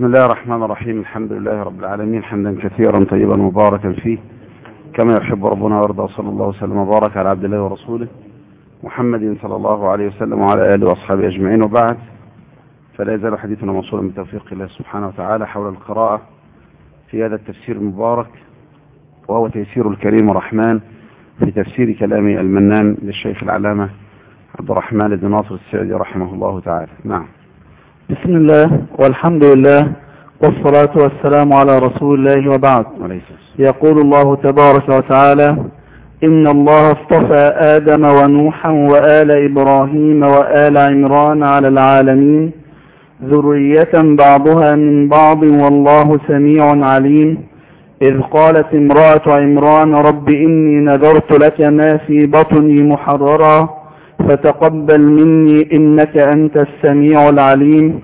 بسم الله الرحمن الرحيم. الحمد لله رب العالمين. حمدا كثيرا طيبا مباركا فيه. كما يحب ربنا ويرضى. صلى الله وسلم وبارك على عبد الله ورسوله محمد صلى الله عليه وسلم وعلى آله وأصحابه أجمعين. وبعد فلا يزال حديثنا موصولا من توفيق الله سبحانه وتعالى حول القراءة في هذا التفسير المبارك وهو تيسير الكريم الرحمن في تفسير كلام المنان للشيخ العلامة عبد الرحمن بن ناصر السعدي رحمه الله تعالى. نعم. بسم الله والحمد لله والصلاة والسلام على رسول الله وبعد. يقول الله تبارك وتعالى إن الله اصطفى آدم ونوحا وآل إبراهيم وآل عمران على العالمين ذرية بعضها من بعض والله سميع عليم. إذ قالت امرأة عمران رب إني نذرت لك ما في بطني محررا. فتقبل مني إنك أنت السميع العليم.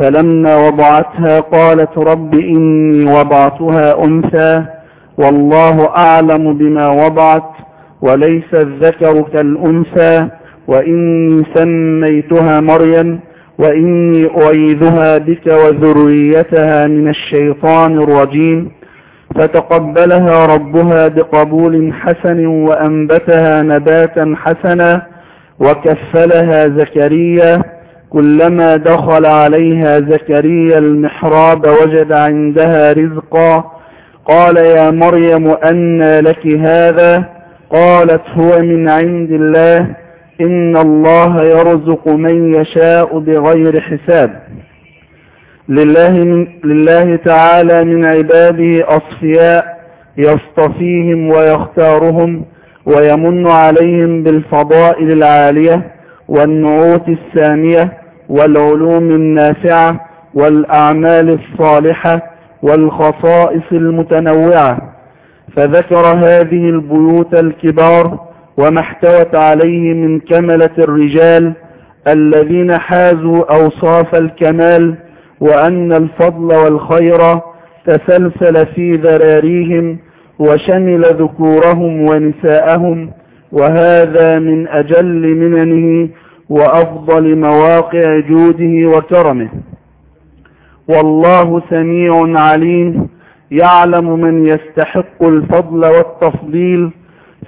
فلما وضعتها قالت رب إني وضعتها أنثى. والله أعلم بما وضعت وليس الذكر كالأنثى. وإني سميتها مريم وإني أعيذها بك وذريتها من الشيطان الرجيم. فتقبلها ربها بقبول حسن وأنبتها نباتا حسنا. وكفلها زكريا كلما دخل عليها زكريا المحراب وجد عندها رزقا. قال يا مريم أنى لك هذا؟ قالت هو من عند الله. إن الله يرزق من يشاء بغير حساب. لله, من لله تعالى من عباده أصفياء يصطفيهم ويختارهم. ويمن عليهم بالفضائل العالية والنعوت السامية والعلوم النافعة والأعمال الصالحة والخصائص المتنوعة. فذكر هذه البيوت الكبار وما احتوت عليه من كملة الرجال الذين حازوا أوصاف الكمال وأن الفضل والخير تسلسل في ذراريهم وشمل ذكورهم ونساءهم وهذا من أجل مننه وأفضل مواقع جوده وكرمه. والله سميع عليم يعلم من يستحق الفضل والتفضيل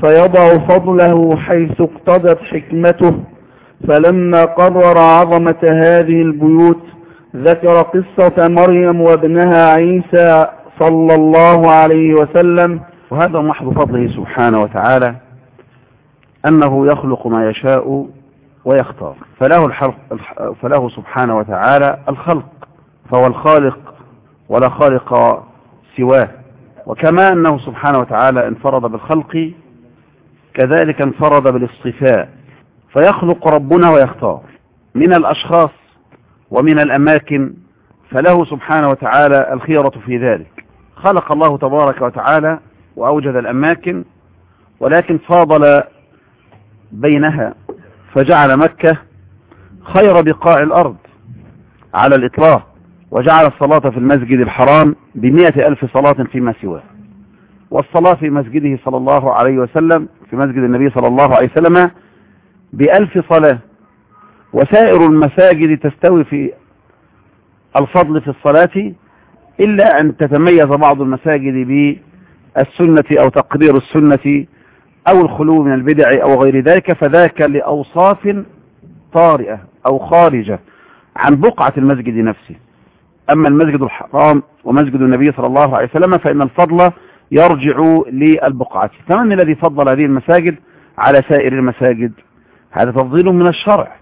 فيضع فضله حيث اقتضت حكمته. فلما قرر عظمة هذه البيوت ذكر قصة مريم وابنها عيسى صلى الله عليه وسلم. وهذا محض فضله سبحانه وتعالى أنه يخلق ما يشاء ويختار. فله, الحلق فله سبحانه وتعالى الخلق فهو الخالق ولا خالق سواه. وكما أنه سبحانه وتعالى انفرد بالخلق كذلك انفرد بالاصطفاء. فيخلق ربنا ويختار. من الأشخاص ومن الأماكن فله سبحانه وتعالى الخيرة في ذلك. خلق الله تبارك وتعالى وأوجد الأماكن ولكن فاضل بينها فجعل مكة خير بقاع الأرض على الإطلاق وجعل الصلاة في المسجد الحرام بمئة ألف صلاة فيما سواه. والصلاة في مسجده صلى الله عليه وسلم في مسجد النبي صلى الله عليه وسلم بألف صلاة. وسائر المساجد تستوي في الفضل في الصلاة إلا أن تتميز بعض المساجد بالسنة أو تقدير السنة أو الخلو من البدع أو غير ذلك فذاك لأوصاف طارئة أو خارجة عن بقعة المسجد نفسه. أما المسجد الحرام ومسجد النبي صلى الله عليه وسلم فإن الفضل يرجع للبقعة. فمن الذي فضل هذه المساجد على سائر المساجد؟ هذا تفضيل من الشرع.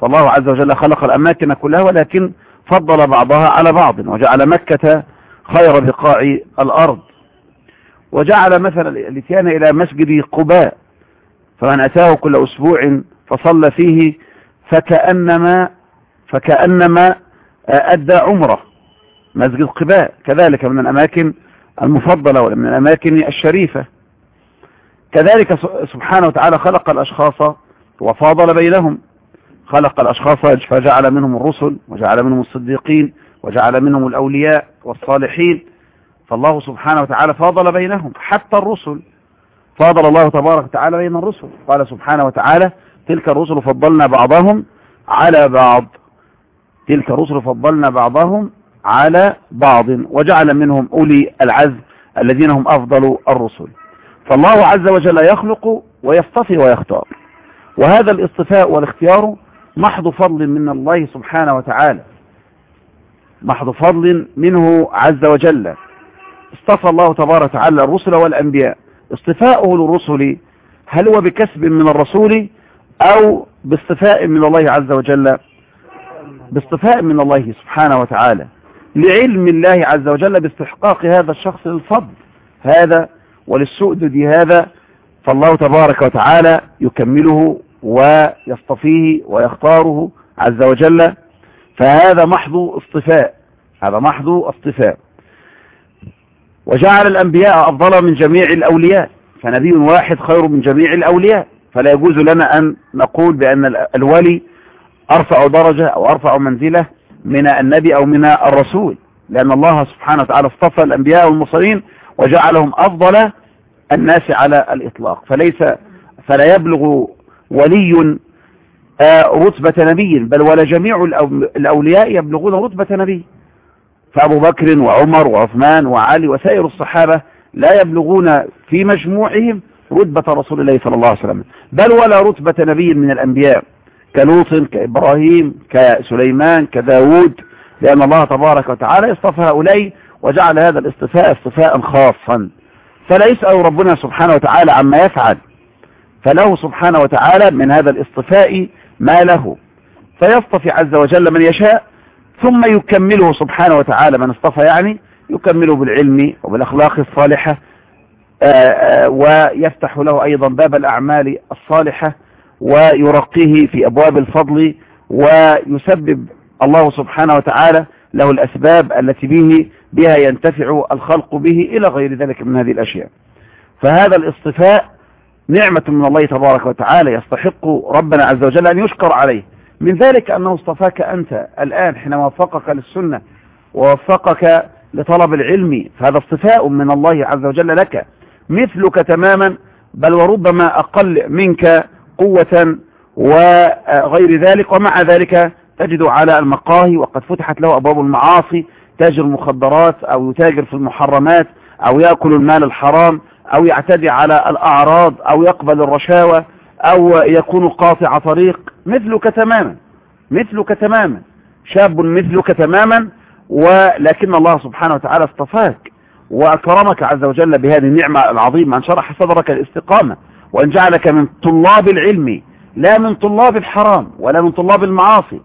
فالله عز وجل خلق الأماكن كلها ولكن فضل بعضها على بعض وجعل مكة خير بقاع الأرض. وجعل مثلا الإتيان إلى مسجد قباء فمن أتاه كل أسبوع فصلى فيه فكأنما فكأنما أدى عمرة. مسجد قباء كذلك من الأماكن المفضلة ومن الأماكن الشريفة. كذلك سبحانه وتعالى خلق الأشخاص وفاضل بينهم. خلق الأشخاص فجعل منهم الرسل وجعل منهم الصديقين وجعل منهم الأولياء والصالحين. فالله سبحانه وتعالى فاضل بينهم حتى الرسل. فاضل الله تبارك وتعالى بين الرسل. قال سبحانه وتعالى تلك الرسل فضلنا بعضهم على بعض. تلك الرسل فضلنا بعضهم على بعض وجعل منهم أولي العزم الذين هم أفضل الرسل. فالله عز وجل يخلق ويصطفي ويختار. وهذا الاصطفاء والاختيار محض فضل من الله سبحانه وتعالى. محض فضل منه عز وجل. اصطفى الله تبارك وتعالى الرسل والأنبياء. اصطفاؤه للرسل هل هو بكسب من الرسول أو باصطفاء من الله عز وجل؟ باصطفاء من الله سبحانه وتعالى. لعلم الله عز وجل باستحقاق هذا الشخص للفضل هذا وللسؤدد هذا فالله تبارك وتعالى يكمله ويصطفيه ويختاره عز وجل فهذا محض اصطفاء هذا محض اصطفاء. وجعل الأنبياء أفضل من جميع الأولياء فنبي واحد خير من جميع الأولياء. فلا يجوز لنا أن نقول بأن الولي أرفع درجة أو أرفع منزلة من النبي أو من الرسول لأن الله سبحانه وتعالى اصطفى الأنبياء والمرسلين وجعلهم أفضل الناس على الإطلاق. فليس فلا يبلغ ولي رتبة نبي بل ولا جميع الأولياء يبلغون رتبة نبي. فأبو بكر وعمر وعثمان وعلي وسائر الصحابة لا يبلغون في مجموعهم رتبة رسول الله صلى الله عليه وسلم. بل ولا رتبة نبي من الأنبياء كلوط كإبراهيم كسليمان كداود لأن الله تبارك وتعالى اصطفى هؤلاء وجعل هذا الاصطفاء اصطفاء خاصا. فلا يسأل ربنا سبحانه وتعالى عما يفعل. فله سبحانه وتعالى من هذا الاصطفاء ما له. فيصطفي عز وجل من يشاء ثم يكمله سبحانه وتعالى من اصطفى يعني يكمله بالعلم وبالأخلاق الصالحة ويفتح له أيضا باب الأعمال الصالحة ويرقيه في أبواب الفضل ويسبب الله سبحانه وتعالى له الأسباب التي به بها ينتفع الخلق به إلى غير ذلك من هذه الأشياء. فهذا الاصطفاء نعمة من الله تبارك وتعالى يستحق ربنا عز وجل أن يشكر عليه. من ذلك أنه اصطفاك أنت الآن حينما وفقك للسنة ووفقك لطلب العلم فهذا اصطفاء من الله عز وجل لك. مثلك تماما بل وربما أقل منك قوة وغير ذلك ومع ذلك تجد على المقاهي وقد فتحت له أبواب المعاصي تاجر مخدرات أو يتاجر في المحرمات أو يأكل المال الحرام. أو يعتدي على الأعراض أو يقبل الرشاوى أو يكون قاطع طريق مثلك تماما مثلك تماما شاب مثلك تماما ولكن الله سبحانه وتعالى اصطفاك وأكرمك عز وجل بهذه النعمة العظيمة. أن شرح صدرك الاستقامة وأن جعلك من طلاب العلم لا من طلاب الحرام ولا من طلاب المعاصي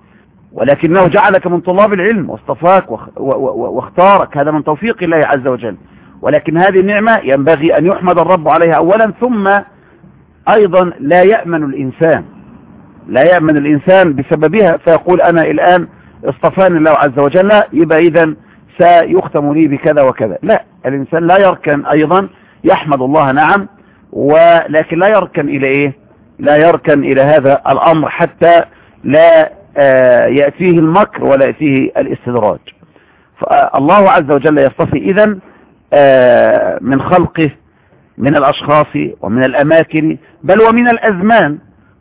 ولكنه جعلك من طلاب العلم واصطفاك واختارك. هذا من توفيق الله عز وجل. ولكن هذه النعمة ينبغي أن يحمد الرب عليها أولا ثم أيضا لا يأمن الإنسان. لا يأمن الإنسان بسببها فيقول أنا الآن اصطفاني الله عز وجل يبقى إذا سيختم لي بكذا وكذا. لا الإنسان لا يركن أيضا يحمد الله نعم ولكن لا يركن إلى إيه؟ لا يركن إلى هذا الأمر حتى لا يأتيه المكر ولا يأتيه الاستدراج. فالله عز وجل يصطفي إذا من خلقه من الأشخاص ومن الأماكن بل ومن الأزمان.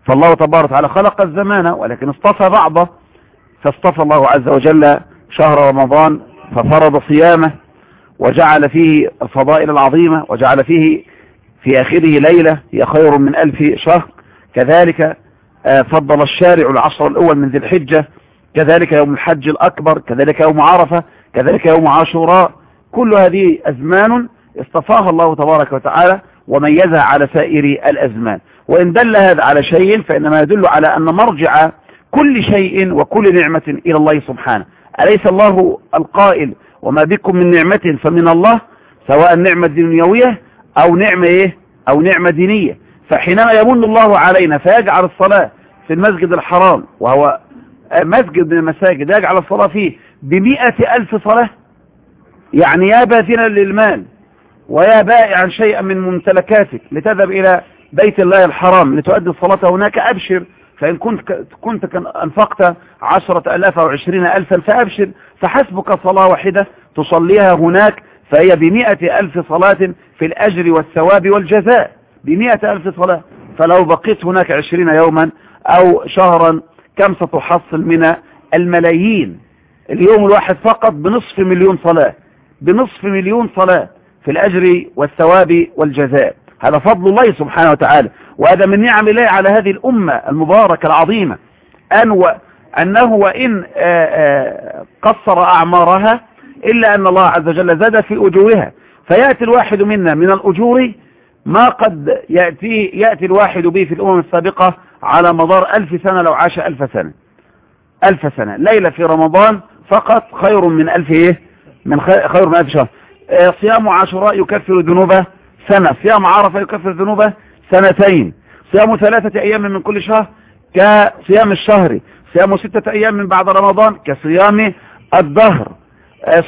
فالله تبارك وتعالى خلق الزمان ولكن اصطفى بعضه. فاصطفى الله عز وجل شهر رمضان ففرض صيامه وجعل فيه الفضائل العظيمة وجعل فيه في آخره ليلة هي خير من ألف شهر. كذلك فضل الشارع العشر الأول من ذي الحجة. كذلك يوم الحج الأكبر كذلك يوم عرفة كذلك يوم عاشوراء. كل هذه أزمان اصطفاها الله تبارك وتعالى وميزها على سائر الأزمان. وإن دل هذا على شيء فإنما يدل على أن مرجع كل شيء وكل نعمة إلى الله سبحانه. أليس الله القائل وما بكم من نعمة فمن الله؟ سواء نعمة دنيوية أو نعمة إيه؟ أو نعمة دينية. فحينما يمن الله علينا فيجعل الصلاة في المسجد الحرام وهو مسجد من المساجد يجعل الصلاة فيه بمئة ألف صلاة يعني يا باذنا للمال ويا بائعا شيئا من ممتلكاتك لتذهب إلى بيت الله الحرام لتؤدي الصلاة هناك أبشر فإن كنت كنت أنفقت عشرة ألاف أو عشرين ألفا فأبشر فحسبك صلاة واحدة تصليها هناك فهي بمئة ألف صلاة في الأجر والثواب والجزاء. بمئة ألف صلاة. فلو بقيت هناك عشرين يوما أو شهرا كم ستحصل من الملايين؟ اليوم الواحد فقط بنصف مليون صلاة. بنصف مليون صلاة في الأجر والثواب والجزاء. هذا فضل الله سبحانه وتعالى. وهذا من نعم الله على هذه الأمة المباركة العظيمة. أن و... أنه وإن قصر أعمارها إلا أن الله عز وجل زاد في أجورها. فيأتي الواحد منا من الأجور ما قد يأتي, يأتي الواحد به في الأمم السابقة على مدار ألف سنة لو عاش ألف سنة. ألف سنة. ليلة في رمضان فقط خير من ألف إيه؟ من خير من ألف شهر صيام عاشوراء يكفر ذنوبه سنة. صيام عرفة يكفر ذنوبه سنتين. صيام ثلاثة أيام من كل شهر كصيام الشهر. صيام ستة أيام من بعد رمضان كصيام الدهر.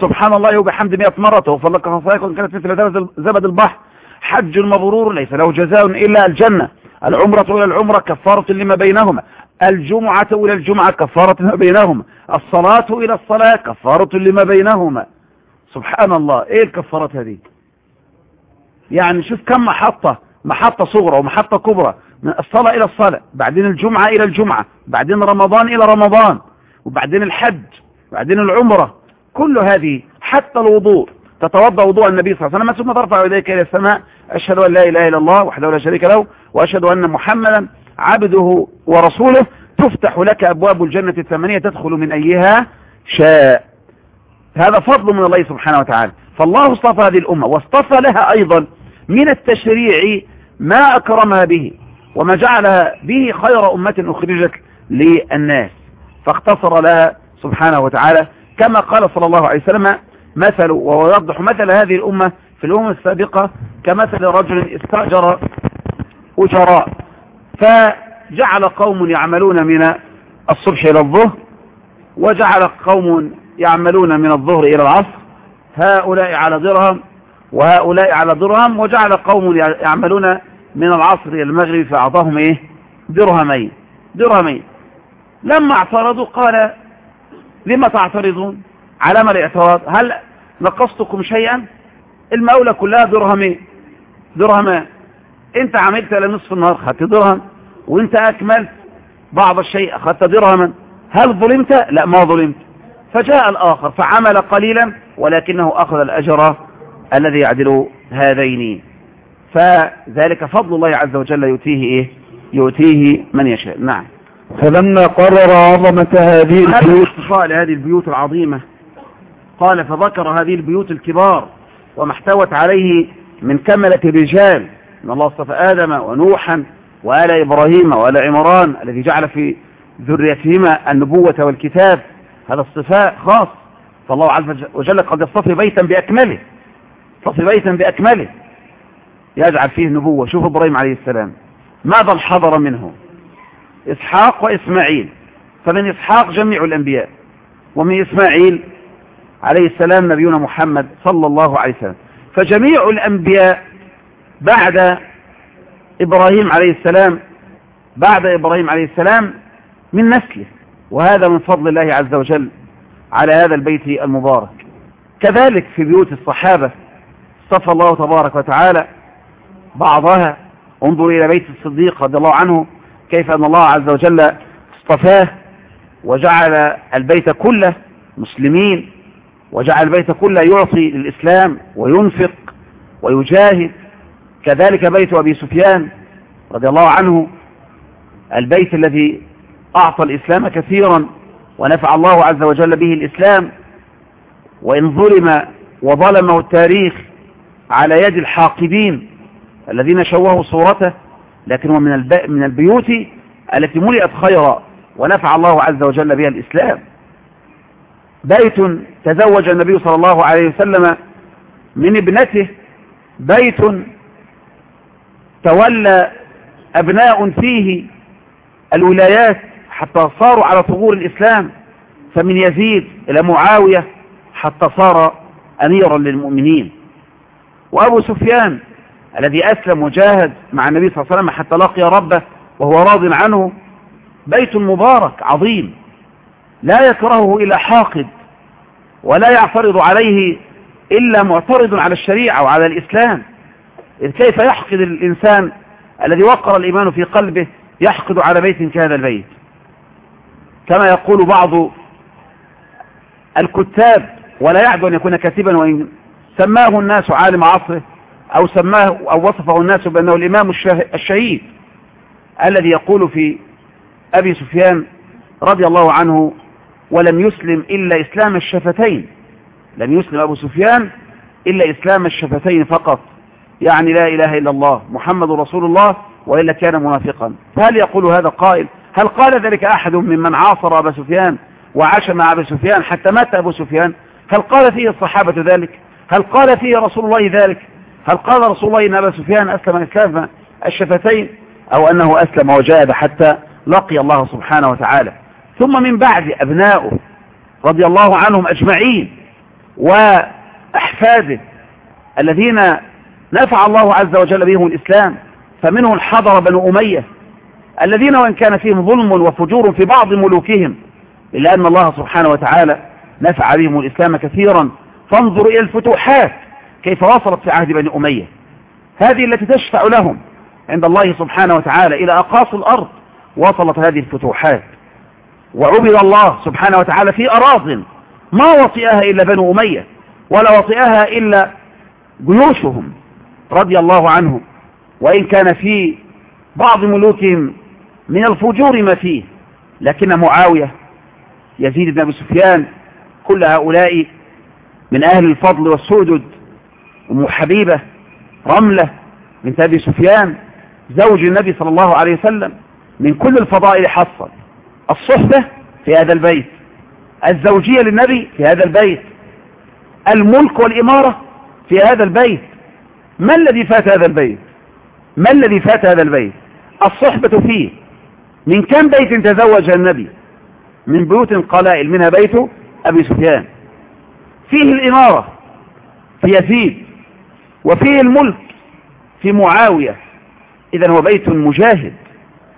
سبحان الله وبحمد مئة مرة. توفى لك خصائكم كانت مثل زبد البحر. حج مبرور ليس له جزاء إلا الجنة. العمرة إلى العمرة كفارة لما بينهما. الجمعة إلى الجمعة كفارة لما بينهما. الصلاة إلى الصلاة كفارة لما بينهما. سبحان الله إيه الكفارات هذه؟ يعني شوف كم محطة محطة صغرى ومحطة كبرى من الصلاة إلى الصلاة بعدين الجمعة إلى الجمعة بعدين رمضان إلى رمضان وبعدين الحج بعدين العمرة كل هذه حتى الوضوء تتوضأ وضوء النبي صلى الله عليه وسلم. ثم ترفع يديك إلى السماء أشهد أن لا إله إلا الله وحده لا شريك له وأشهد أن محمدا عبده ورسوله. تفتح لك أبواب الجنة الثمانية تدخل من أيها شاء. هذا فضل من الله سبحانه وتعالى. فالله اصطفى هذه الأمة واصطفى لها أيضا من التشريع ما اكرمها به وما جعلها به خير أمة أخرجت للناس. فاختصر لها سبحانه وتعالى. كما قال صلى الله عليه وسلم مثل وهو يوضح مثل هذه الأمة في الأمم السابقة كمثل رجل استأجر أجراء فجعل قوم يعملون من الصبح إلى الظهر وجعل قوم يعملون من الظهر إلى العصر هؤلاء على درهم وهؤلاء على درهم وجعل قوم يعملون من العصر إلى المغرب فأعطاهم إيه؟ درهمين درهمين. لما اعترضوا قال لما تعترضون؟ على ما الاعتراض؟ هل نقصتكم شيئا؟ المولى كلها درهمين. درهمان انت عملت لنصف النهار خدت درهم وانت أكملت بعض الشيء أخذت درهما. هل ظلمت؟ لا ما ظلمت. فجاء الآخر فعمل قليلا ولكنه أخذ الأجر الذي يعدل هذين. فذلك فضل الله عز وجل يؤتيه إيه؟ يؤتيه من يشاء. نعم. فلما قرر عظمة هذه البيوت لهذه البيوت العظيمة قال فذكر هذه البيوت الكبار وما احتوت عليه من كملة الرجال إن الله اصطفى آدم ونوحا وآل إبراهيم وآل عمران الذي جعل في ذريتهما النبوة والكتاب. هذا اصطفاء خاص. فالله عز وجل قد يصطفي بيتا بأكمله يصطفي بيتا بأكمله يجعل فيه نبوة. شوف إبراهيم عليه السلام ماذا انحضر منه؟ إسحاق وإسماعيل. فمن إسحاق جميع الأنبياء ومن إسماعيل عليه السلام نبينا محمد صلى الله عليه وسلم. فجميع الأنبياء بعد إبراهيم عليه السلام بعد إبراهيم عليه السلام من نسله. وهذا من فضل الله عز وجل على هذا البيت المبارك. كذلك في بيوت الصحابة اصطفى الله تبارك وتعالى بعضها. انظر إلى بيت الصديق رضي الله عنه كيف أن الله عز وجل اصطفاه وجعل البيت كله مسلمين وجعل البيت كله يعطي للإسلام وينفق ويجاهد. كذلك بيت أبي سفيان رضي الله عنه البيت الذي أعطى الإسلام كثيرا ونفع الله عز وجل به الإسلام وإن ظلم وظلمه التاريخ على يد الحاقدين الذين شوهوا صورته لكن هو من. من البيوت التي ملئت خيرا ونفع الله عز وجل بها الإسلام بيت تزوج النبي صلى الله عليه وسلم من ابنته بيت تولى أبناء فيه الولايات حتى صاروا على ثغور الإسلام فمن يزيد إلى معاوية حتى صار أميرا للمؤمنين. وأبو سفيان الذي أسلم وجاهد مع النبي صلى الله عليه وسلم حتى لقي ربه وهو راض عنه بيت مبارك عظيم لا يكرهه إلا حاقد ولا يعترض عليه إلا معترض على الشريعة وعلى الإسلام. إذ كيف يحقد الإنسان الذي وقر الإيمان في قلبه يحقد على بيت كهذا البيت. كما يقول بعض الكتاب ولا يعدو أن يكون كاتبا وإن سماه الناس عالم عصره أو سماه أو وصفه الناس بأنه الإمام الشهيد الذي يقول في أبي سفيان رضي الله عنه ولم يسلم إلا إسلام الشفتين. لم يسلم أبو سفيان إلا إسلام الشفتين فقط. يعني لا إله إلا الله محمد رسول الله وإلا كان منافقا. فهل يقول هذا قائل؟ هل قال ذلك أحد ممن عاصر أبا سفيان وعاش مع أبي سفيان حتى مات أبو سفيان؟ هل قال فيه الصحابة ذلك؟ هل قال فيه رسول الله ذلك؟ هل قال رسول الله إن أبا سفيان أسلم إسلام الشفتين أو أنه أسلم وجاهد حتى لقي الله سبحانه وتعالى؟ ثم من بعد أبنائه رضي الله عنهم أجمعين وأحفاده الذين نفع الله عز وجل بهم الإسلام فمنهم حضر بنو أمية الذين وإن كان فيهم ظلم وفجور في بعض ملوكهم إلا أن الله سبحانه وتعالى نفع بهم الإسلام كثيرا. فانظر إلى الفتوحات كيف وصلت في عهد بني أمية. هذه التي تشفع لهم عند الله سبحانه وتعالى إلى أقاصي الأرض وصلت هذه الفتوحات. وعبد الله سبحانه وتعالى في أراض ما وطئها إلا بنو أمية ولا وطئها إلا جيوشهم رضي الله عنهم. وإن كان في بعض ملوكهم من الفجور ما فيه. لكن معاوية يزيد بن أبي سفيان كل هؤلاء من أهل الفضل والسودد أم حبيبة رملة بنت أبي سفيان زوج النبي صلى الله عليه وسلم. من كل الفضائل حصل الصحبة في هذا البيت الزوجية للنبي في هذا البيت الملك والإمارة في هذا البيت. ما الذي فات هذا البيت؟ ما الذي فات هذا البيت؟ الصحبة فيه. من كم بيت تزوج النبي؟ من بيوت قلائل منها بيت أبي سفيان. فيه الإمارة في يزيد وفيه الملك في معاوية. إذا هو بيت مجاهد.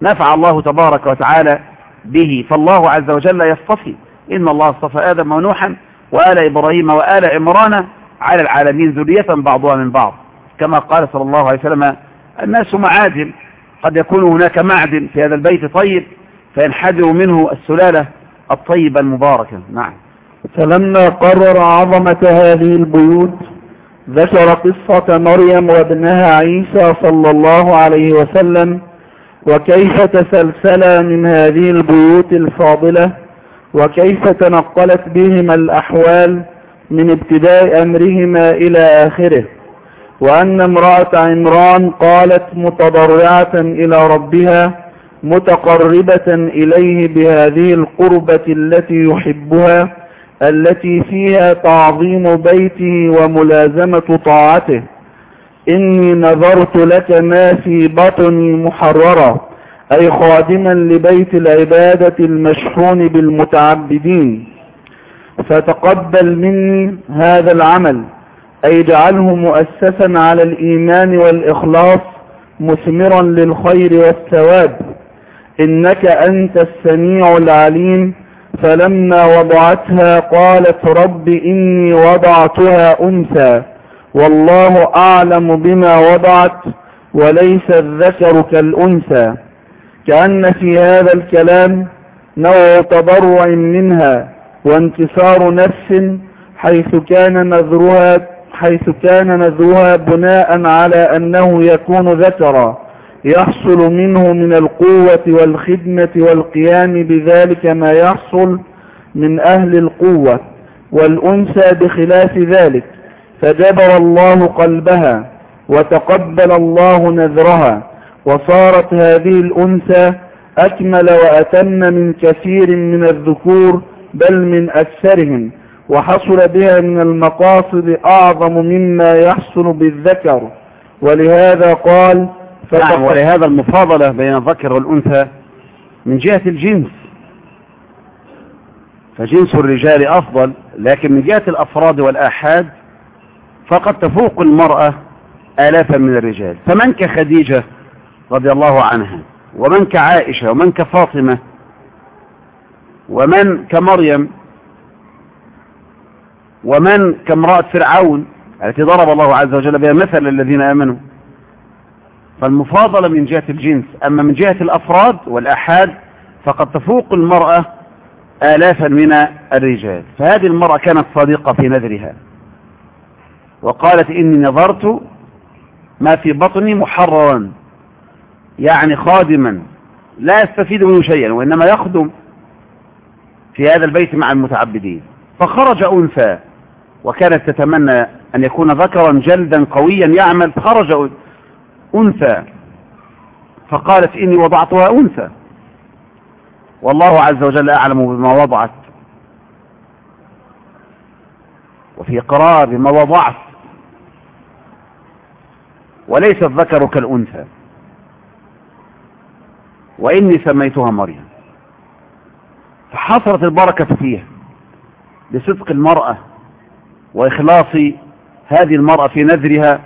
نفع الله تبارك وتعالى به. فالله عز وجل يصطفي. إن الله اصطفى آدم ونوحا وآل إبراهيم وآل عمران على العالمين ذرية بعضها من بعض. كما قال صلى الله عليه وسلم الناس معادن. قد يكون هناك معدن في هذا البيت طيب فينحدر منه السلالة الطيبة المباركة. نعم. فلما قرر عظمة هذه البيوت ذكر قصة مريم وابنها عيسى صلى الله عليه وسلم وكيف تسلسل من هذه البيوت الفاضلة وكيف تنقلت بهما الأحوال من ابتداء أمرهما إلى آخره. وأن امرأة عمران قالت متضرعة إلى ربها متقربة إليه بهذه القربة التي يحبها التي فيها تعظيم بيته وملازمة طاعته. إني نذرت لك ما في بطني محررا أي خادما لبيت العبادة المشحون بالمتعبدين. فتقبل مني هذا العمل. أي اجعله مؤسسا على الإيمان والإخلاص مثمرا للخير والثواب. إنك أنت السميع العليم. فلما وضعتها قالت رب إني وضعتها أنثى. والله أعلم بما وضعت وليس الذكر كالأنثى. كأن في هذا الكلام نوع تضرع منها وانتصار نفس حيث كان نذرها حيث كان نذرها بناء على أنه يكون ذكرا يحصل منه من القوة والخدمة والقيام بذلك ما يحصل من أهل القوة والأنثى بخلاف ذلك. فجبر الله قلبها وتقبل الله نذرها وصارت هذه الأنثى أكمل وأتم من كثير من الذكور بل من أكثرهم. وحصل بها من المقاصد أعظم مما يحصل بالذكر. ولهذا قال نعم ولهذا المفاضلة بين الذكر والأنثى من جهة الجنس. فجنس الرجال أفضل لكن من جهة الأفراد والآحاد فقد تفوق المرأة آلافا من الرجال. فمن كخديجة رضي الله عنها ومن كعائشة ومن كفاطمة ومن كمريم ومن كامرأة فرعون التي ضرب الله عز وجل بها مثل الذين آمنوا. فالمفاضلة من جهة الجنس. أما من جهة الأفراد والأحاد فقد تفوق المرأة آلافا من الرجال. فهذه المرأة كانت صادقة في نذرها. وقالت إني نظرت ما في بطني محررا يعني خادما لا يستفيد منه شيئا وإنما يخدم في هذا البيت مع المتعبدين. فخرج أنثى وكانت تتمنى أن يكون ذكرا جلدا قويا يعمل فخرج أنثى فقالت إني وضعتها أنثى. والله عز وجل أعلم بما وضعت. وفي قرار بما وضعت. وليس الذكر كالأنثى. وإني سميتها مريم. فحصرت البركة فيها. لصدق المرأة. وإخلاص هذه المرأة في نذرها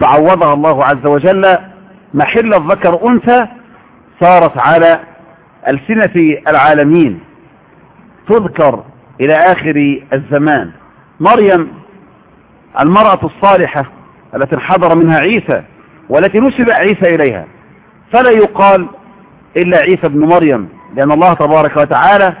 فعوضها الله عز وجل محل الذكر أنثى صارت على ألسنة العالمين. تذكر إلى آخر الزمان. مريم المرأة الصالحة التي انحدر منها عيسى والتي نسب عيسى إليها. فلا يقال إلا عيسى ابن مريم لأن الله تبارك وتعالى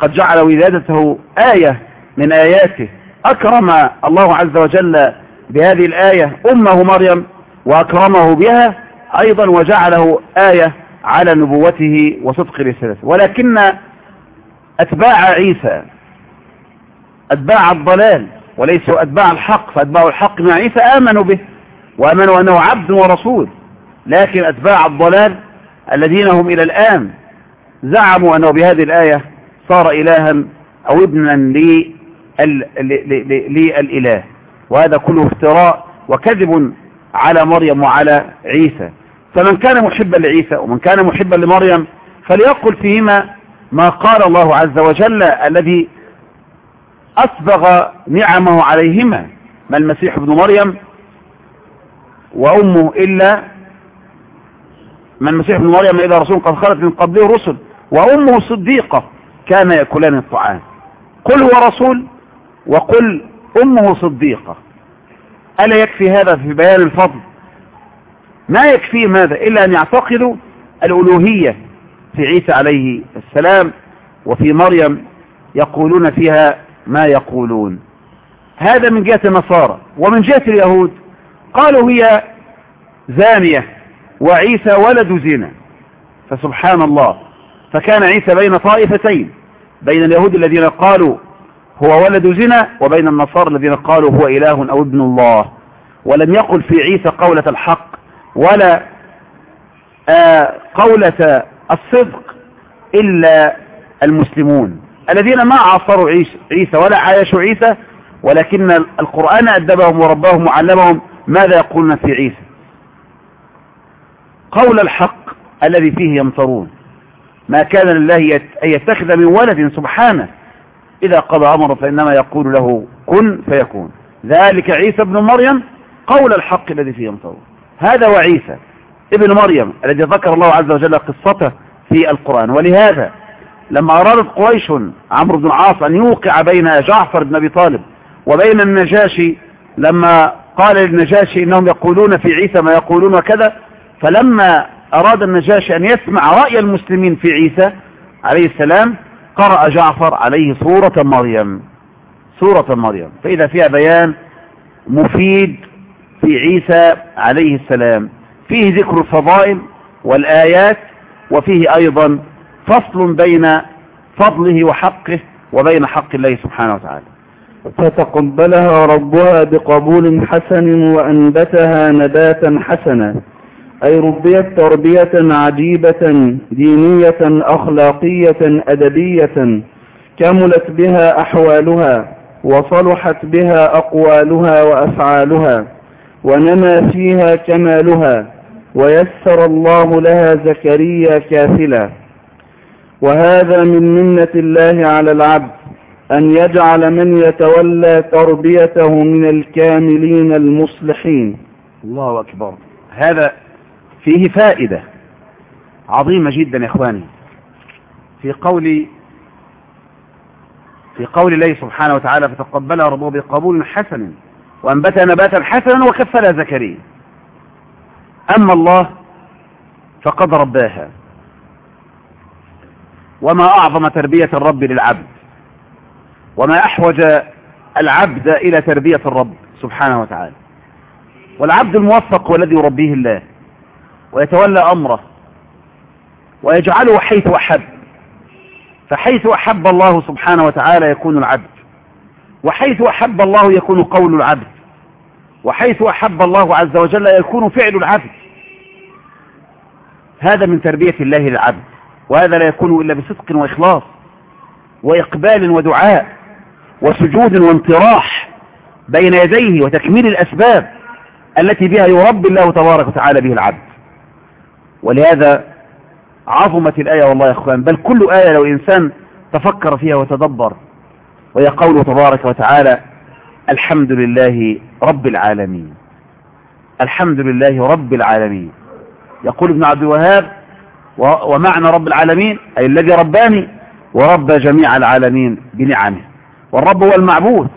قد جعل ولادته آية من آياته. أكرم الله عز وجل بهذه الآية أمه مريم وأكرمه بها أيضا وجعله آية على نبوته وصدق رسالته. ولكن أتباع عيسى أتباع الضلال وليسوا أتباع الحق فأتباع الحق مع عيسى آمنوا به وآمنوا أنه عبد ورسول. لكن أتباع الضلال الذين هم إلى الآن زعموا أنه بهذه الآية صار إلها أو ابنا للإله. وهذا كله افتراء وكذب على مريم وعلى عيسى. فمن كان محبا لعيسى ومن كان محبا لمريم فليقل فيهما ما قال الله عز وجل الذي أسبغ نعمه عليهما. ما المسيح ابن مريم وأمه إلا ما المسيح ابن مريم إلا رسول قد خلت من قبله رسل. وأمه صديقة كان يأكلان الطعام. قل هو رسول وقل أمه صديقة. ألا يكفي هذا في بيان الفضل؟ ما يكفي ماذا إلا أن يعتقدوا الألوهية في عيسى عليه السلام وفي مريم يقولون فيها ما يقولون. هذا من جهة النصارى ومن جهة اليهود. قالوا هي زانية وعيسى ولد زنا فسبحان الله. فكان عيسى بين طائفتين بين اليهود الذين قالوا هو ولد زنا وبين النصارى الذين قالوا هو إله أو ابن الله. ولم يقل في عيسى قولة الحق ولا آه قولة الصدق إلا المسلمون. الذين ما عاصروا عيسى ولا عايشوا عيسى ولكن القرآن أدبهم ورباهم وعلمهم ماذا يقولون في عيسى. قول الحق الذي فيه يمطرون ما كان لله أن يتخذ من ولد سبحانه. إذا قضى أمر فإنما يقول له كن فيكون. ذلك عيسى ابن مريم قول الحق الذي فيه يمطرون هذا وعيسى ابن مريم الذي ذكر الله عز وجل قصته في القرآن. ولهذا لما أرادت قريش عمرو بن العاص أن يوقع بين جعفر بن أبي طالب وبين النجاشي لما قال للنجاشي إنهم يقولون في عيسى ما يقولون وكذا فلما أراد النجاشي أن يسمع رأي المسلمين في عيسى عليه السلام قرأ جعفر عليه سورة مريم. سورة مريم. فإذا فيها بيان مفيد في عيسى عليه السلام. فيه ذكر الفضائل والآيات وفيه أيضا فصل بين فضله وحقه وبين حق الله سبحانه وتعالى. فتقبلها ربها بقبول حسن وأنبتها نباتا حسنا. أي ربيت تربية عجيبة دينية أخلاقية أدبية كملت بها أحوالها وصلحت بها أقوالها وأفعالها ونمى فيها كمالها ويسر الله لها زكريا كافلا. وهذا من منة الله على العبد أن يجعل من يتولى تربيته من الكاملين المصلحين. الله أكبر. هذا فيه فائدة عظيمة جدا يا إخواني. في قول في قول الله سبحانه وتعالى فتقبلها ربه بقبول حسن وأنبتها نباتا حسنا وكفلها زكريا. أما الله فقد رباها. وما أعظم تربية الرب للعبد وما أحوج العبد إلى تربية الرب سبحانه وتعالى. والعبد الموفق هو الذي يربيه الله. ويتولى أمره ويجعله حيث أحب فحيث أحب الله سبحانه وتعالى يكون العبد وحيث أحب الله يكون قول العبد وحيث أحب الله عز وجل يكون فعل العبد. هذا من تربية الله للعبد وهذا لا يكون إلا بصدق وإخلاص وإقبال ودعاء وسجود وانطراح بين يديه وتكميل الأسباب التي بها يربي الله تبارك وتعالى به العبد. ولهذا عظمت الآية والله يا أخوان بل كل آية لو إنسان تفكر فيها وتدبر وهي قوله تبارك وتعالى الحمد لله رب العالمين. الحمد لله رب العالمين. يقول ابن عبد الوهاب ومعنى رب العالمين؟ أي الذي رباني ورب جميع العالمين بنعمه. والرب هو المعبود.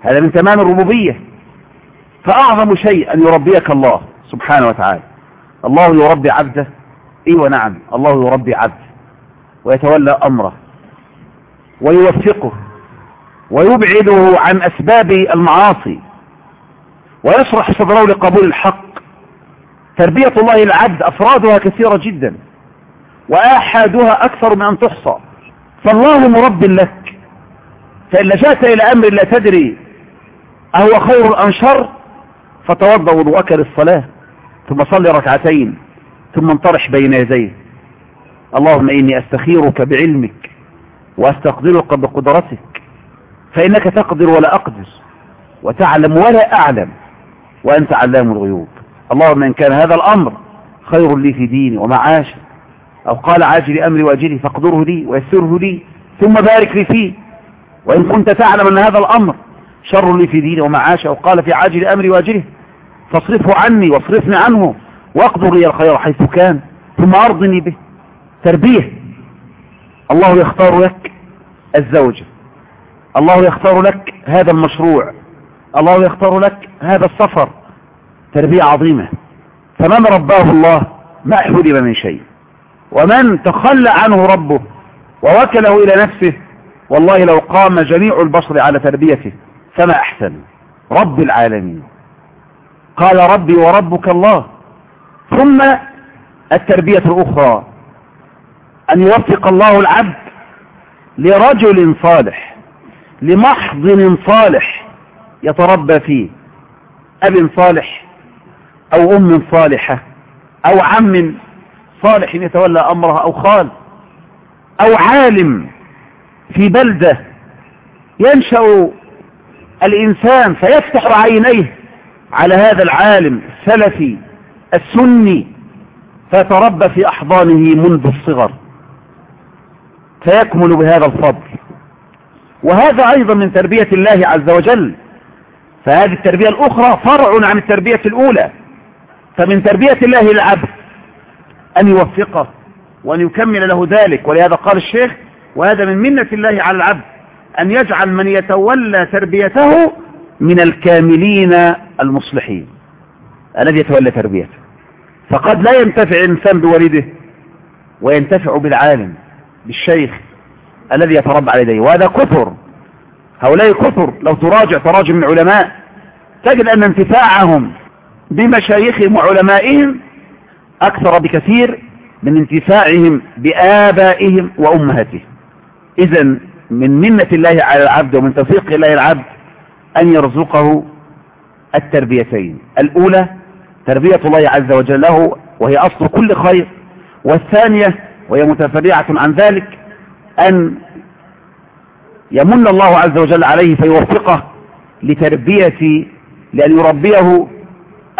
هذا من تمام الربوبية. فأعظم شيء أن يربيك الله سبحانه وتعالى. الله يربي عبده. اي ونعم الله يربي عبده. ويتولى أمره. ويوفقه. ويبعده عن أسباب المعاصي. ويشرح صدره لقبول الحق. تربية الله العبد أفرادها كثيرة جدا. وآحادها أكثر من أن تحصى. فالله مرب لك. فإن لجأت إلى أمر لا تدري أهو خير أم شر فتوضأ وضوءك للصلاة. ثم صل ركعتين ثم انطرح بين يديه. اللهم إني أستخيرك بعلمك وأستقدرك بقدرتك فإنك تقدر ولا أقدر وتعلم ولا أعلم وأنت علام الغيوب. اللهم إن كان هذا الأمر خير لي في ديني ومعاشي أو قال عاجل أمري وأجلي فاقدره لي ويسره لي ثم بارك لي فيه. وإن كنت تعلم أن هذا الأمر شر لي في ديني ومعاشي أو قال في عاجل أمري وأجله فاصرفه عني واصرفني عنه واقدر لي الخير حيث كان ثم أرضني به. تربية. الله يختار لك الزوجة الله يختار لك هذا المشروع. الله يختار لك هذا السفر. تربية عظيمة. فمن رباه الله؟ ما حرم من شيء. ومن تخلى عنه ربه ووكله إلى نفسه والله لو قام جميع البشر على تربيته فما أحسن. رب العالمين. قال ربي وربك الله. ثم التربية الأخرى. أن يوفق الله العبد لرجل صالح لمحضن صالح يتربى فيه. أب صالح أو أم صالحة أو عم صالح يتولى أمرها أو خال أو عالم في بلدة ينشأ الإنسان فيفتح عينيه على هذا العالم السلفي السني فيتربى في أحضانه منذ الصغر. فيكمل بهذا الفضل. وهذا أيضا من تربية الله عز وجل. فهذه التربية الأخرى فرع عن التربية الأولى. فمن تربية الله للعبد أن يوفقه وأن يكمل له ذلك. ولهذا قال الشيخ وهذا من منة الله على العبد أن يجعل من يتولى تربيته من الكاملين المصلحين الذي يتولى تربيته. فقد لا ينتفع الإنسان بوالده وينتفع بالعالم بالشيخ الذي يتربى على يديه وهذا كثر. هؤلاء كثر. لو تراجع تراجم من علماء تجد أن انتفاعهم بمشايخهم وعلمائهم أكثر بكثير من انتفاعهم بآبائهم وأمهاتهم. إذا من منة الله على العبد ومن توفيق الله العبد أن يرزقه التربيتين. الأولى تربية الله عز وجل له وهي أصل كل خير. والثانية وهي متفرعة عن ذلك أن يمن الله عز وجل عليه فيوفقه لتربية لأن يربيه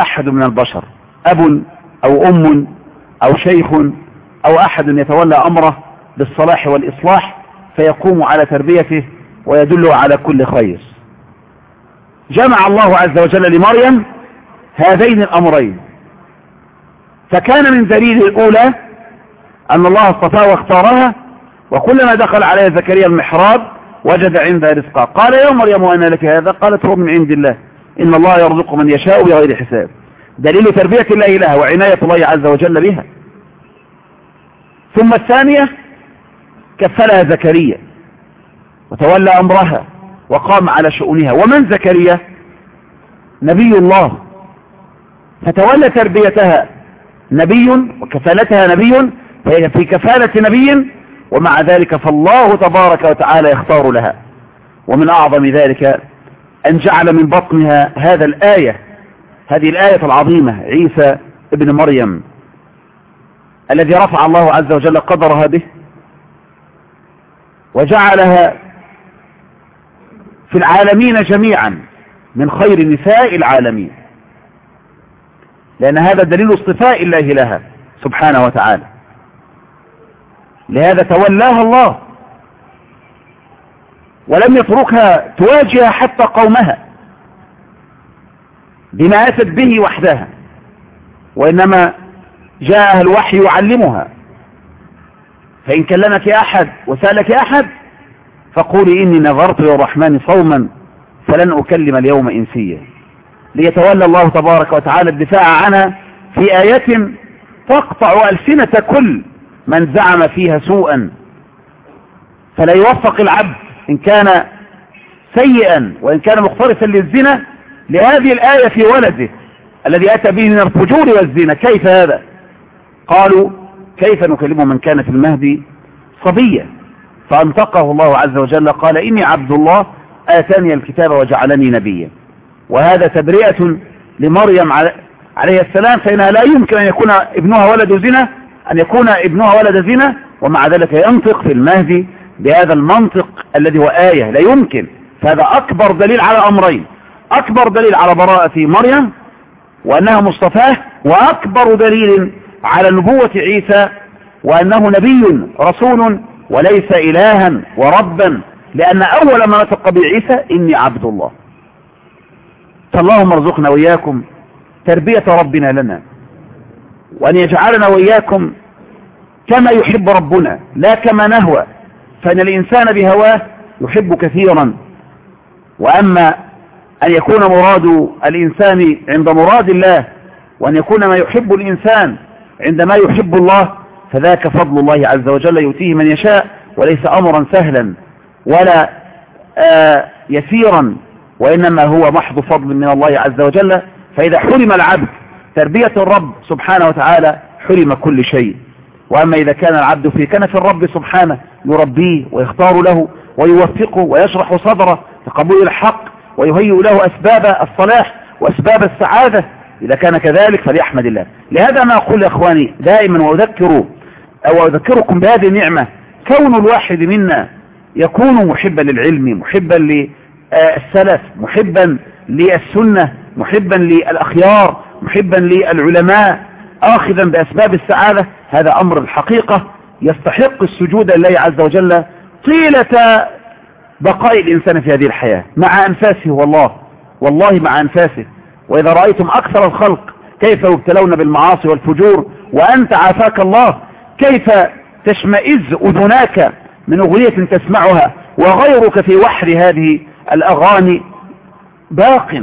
أحد من البشر أب أو أم أو شيخ أو أحد يتولى أمره بالصلاح والإصلاح فيقوم على تربيته ويدل على كل خير. جمع الله عز وجل لمريم هذين الأمرين. فكان من دليل الأولى أن الله اصطفاها واختارها وكلما دخل عليها زكريا المحراب وجد عندها رزقا. قال يا مريم أنا لك هذا؟ قالت هو من عند الله. إن الله يرزق من يشاء بغير حساب. دليل تربية الله لها وعناية الله عز وجل بها. ثم الثانية كفلها زكريا وتولى أمرها. وقام على شؤونها. ومن زكريا؟ نبي الله. فتولى تربيتها نبي وكفالتها نبي فهي في كفالة نبي ومع ذلك فالله تبارك وتعالى يختار لها. ومن أعظم ذلك أن جعل من بطنها هذا الآية هذه الآية العظيمة عيسى ابن مريم الذي رفع الله عز وجل قدرها به وجعلها في العالمين جميعا من خير نساء العالمين. لأن هذا دليل اصطفاء الله لها سبحانه وتعالى. لهذا تولاها الله. ولم يتركها تواجه حتى قومها. بما أتت به وحدها. وإنما جاءها الوحي يعلمها. فإن كلمك أحد وسألك أحد فقولي إني نظرت للرحمن صوما فلن أكلم اليوم إنسيا. ليتولى الله تبارك وتعالى الدفاع عنها في آية تقطع ألسنة كل من زعم فيها سوءا. فلا يوفق العبد إن كان سيئا وإن كان مختلفا للزنا لهذه الآية في ولده الذي أتى به من الفجور والزنا. كيف هذا؟ قالوا كيف نكلم من كان في المهدي صبيا؟ فأنطقه الله عز وجل قال إني عبد الله آتاني الكتاب وجعلني نبيا. وهذا تبرئة لمريم عليه السلام فإنها لا يمكن أن يكون ابنها ولد زنا أن يكون ابنها ولد زنا ومع ذلك ينطق في المهدي بهذا المنطق الذي هو آية لا يمكن. فهذا أكبر دليل على أمرين. أكبر دليل على براءة مريم وأنها مصطفاه وأكبر دليل على نبوة عيسى وأنه نبي رسول وليس إلها وربا لأن أول ما نطق بعيسى إني عبد الله. فاللهم ارزقنا وإياكم تربية ربنا لنا وأن يجعلنا وإياكم كما يحب ربنا لا كما نهوى. فإن الإنسان بهواه يحب كثيرا. وأما أن يكون مراد الإنسان عند مراد الله وأن يكون ما يحب الإنسان عندما يحب الله فذاك فضل الله عز وجل يؤتيه من يشاء وليس أمرا سهلا ولا آه يسيرا وإنما هو محض فضل من الله عز وجل. فإذا حرم العبد تربية الرب سبحانه وتعالى حرم كل شيء. وأما إذا كان العبد في كنف الرب سبحانه يربيه ويختار له ويوفقه ويشرح صدره لقبول الحق ويهيئ له أسباب الصلاح وأسباب السعادة إذا كان كذلك فليحمد الله. لهذا أنا أقول يا أخواني دائما وأذكر أو أذكركم بهذه النعمة كون الواحد منا يكون محبا للعلم محبا للسلف محبا للسنة محبا للأخيار محبا للعلماء آخذا بأسباب السعادة هذا أمر الحقيقة. يستحق السجود لله عز وجل طيلة بقاء الإنسان في هذه الحياة. مع أنفاسه والله والله مع أنفاسه. وإذا رأيتم أكثر الخلق كيف يبتلون بالمعاصي والفجور؟ وأنت عافاك الله. كيف تشمئز أذناك من أغنية تسمعها وغيرك في وحر هذه الأغاني باق؟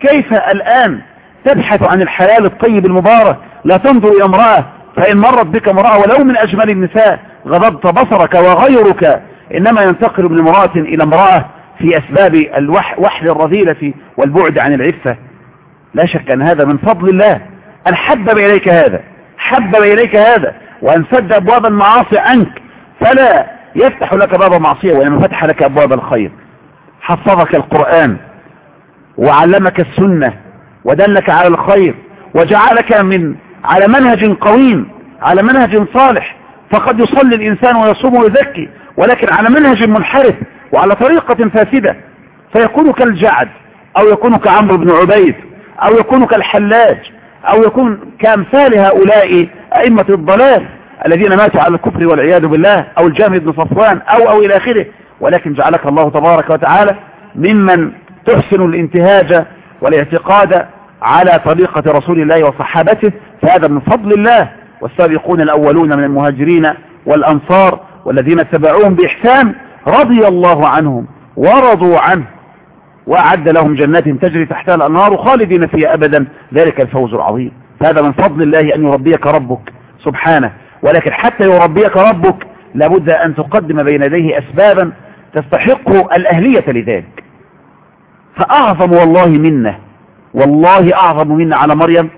كيف الآن تبحث عن الحلال الطيب المبارك؟ لا تنظر إلى امرأة فإن مرت بك امرأة ولو من أجمل النساء غضبت بصرك وغيرك. إنما ينتقل من امرأة إلى امرأة في أسباب الوحل الرذيلة والبعد عن العفة. لا شك أن هذا من فضل الله. أن حبب إليك هذا؟ حبب إليك هذا؟ وأن سد أبواب المعاصي عنك فلا يفتح لك باب معصية وإنما فتح لك أبواب الخير. حفظك القرآن وعلمك السنة ودلك على الخير وجعلك من على منهج قويم على منهج صالح. فقد يصلي الإنسان ويصوم ويزكي ولكن على منهج منحرف وعلى طريقة فاسدة. فيكون كالجعد أو يكون كعمرو بن عبيد أو يكون كالحلاج أو يكون كأمثال هؤلاء أئمة الضلال الذين ماتوا على الكفر والعياذ بالله أو الجامد بن صفوان أو أو إلى آخره. ولكن جعلك الله تبارك وتعالى ممن تحسن الانتهاج والاعتقاد على طريقة رسول الله وصحابته. فهذا من فضل الله. والسابقون الأولون من المهاجرين والأنصار والذين اتبعوهم بإحسان رضي الله عنهم ورضوا عنه. وأعد لهم جنات تجري تحتها الأنهار خالدين فيها أبدا. ذلك الفوز العظيم. هذا من فضل الله أن يربيك ربك سبحانه. ولكن حتى يربيك ربك لابد أن تقدم بين يديه أسبابا تستحق الأهلية لذلك. فأعظم والله منه والله أعظم منا على مريم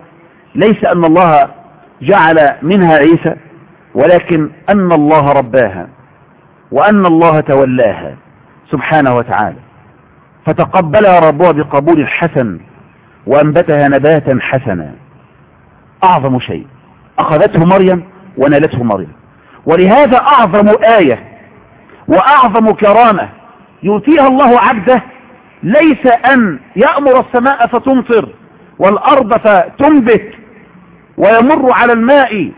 ليس أن الله جعل منها عيسى ولكن أن الله رباها وأن الله تولاها سبحانه وتعالى. فتقبلها ربها بقبول حسن وأنبتها نباتا حسنا. أعظم شيء. أخذته مريم ونالته مريم. ولهذا أعظم آية وأعظم كرامة يؤتيها الله عبده ليس أن يأمر السماء فتمطر والأرض فتنبت ويمر على الماء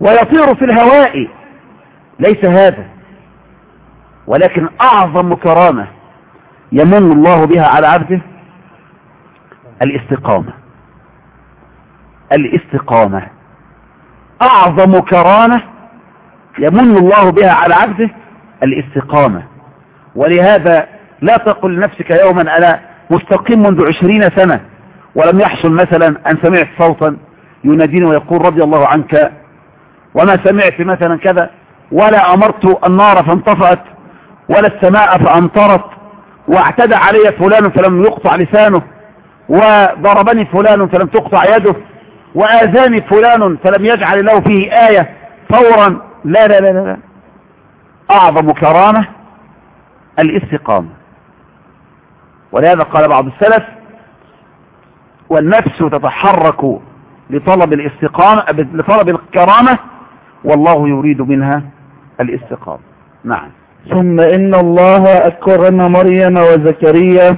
ويطير في الهواء. ليس هذا. ولكن أعظم كرامة يمن الله بها على عبده الاستقامة. الاستقامة. أعظم كرامة يمن الله بها على عبده الاستقامة. ولهذا لا تقل لنفسك يوما ألا مستقيم منذ عشرين سنة ولم يحصل مثلا أن سمعت صوتا يناديني ويقول رضي الله عنك وما سمعت مثلا كذا ولا أمرت النار فانطفأت ولا السماء فأمطرت واعتدى علي فلان فلم يقطع لسانه وضربني فلان فلم تقطع يده وآذاني فلان فلم يجعل له فيه آية فورا. لا لا لا لا أعظم كرامة الاستقامة. ولهذا قال بعض السلف والنفس تتحرك لطلب الاستقامة لطلب الكرامة والله يريد منها الاستقامة. نعم. ثم إن الله أكرم مريم وزكريا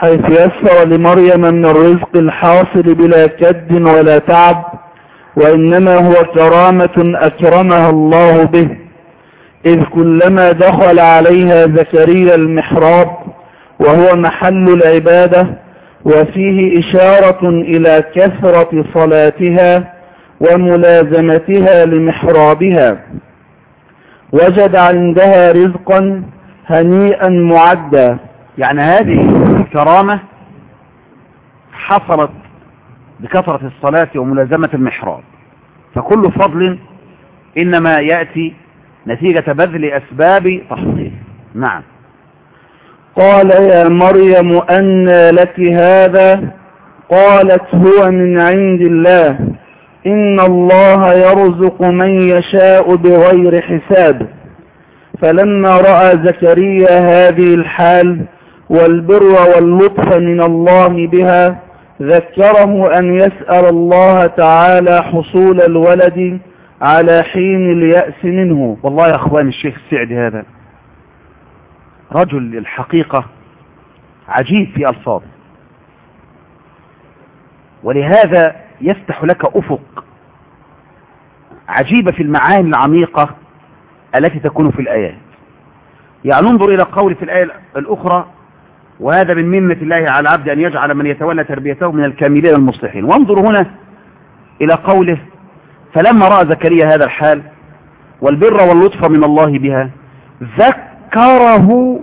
حيث يسر لمريم من الرزق الحاصل بلا كد ولا تعب وإنما هو كرامة أكرمها الله به. إذ كلما دخل عليها زكريا المحراب وهو محل العبادة وفيه إشارة إلى كثرة صلاتها وملازمتها لمحرابها. وجد عندها رزقا هنيئا معدا. يعني هذه الكرامة حصلت بكثرة الصلاة وملازمة المحراب. فكل فضل إنما يأتي نتيجة بذل أسباب تحصيله نعم. قال يا مريم أن لك هذا؟ قالت هو من عند الله. إن الله يرزق من يشاء بغير حساب. فلما رأى زكريا هذه الحال والبر واللطف من الله بها ذكره أن يسأل الله تعالى حصول الولد على حين اليأس منه. والله يا أخوان الشيخ السعدي هذا رجل الحقيقة عجيب في ألفاظه. ولهذا يفتح لك أفق عجيبة في المعاني العميقة التي تكون في الآيات. يعني انظر إلى قول في الآية الأخرى وهذا من منة الله على العبد أن يجعل من يتولى تربيته من الكاملين المصلحين. وانظر هنا إلى قوله فلما رأى زكريا هذا الحال والبر واللطف من الله بها ذكره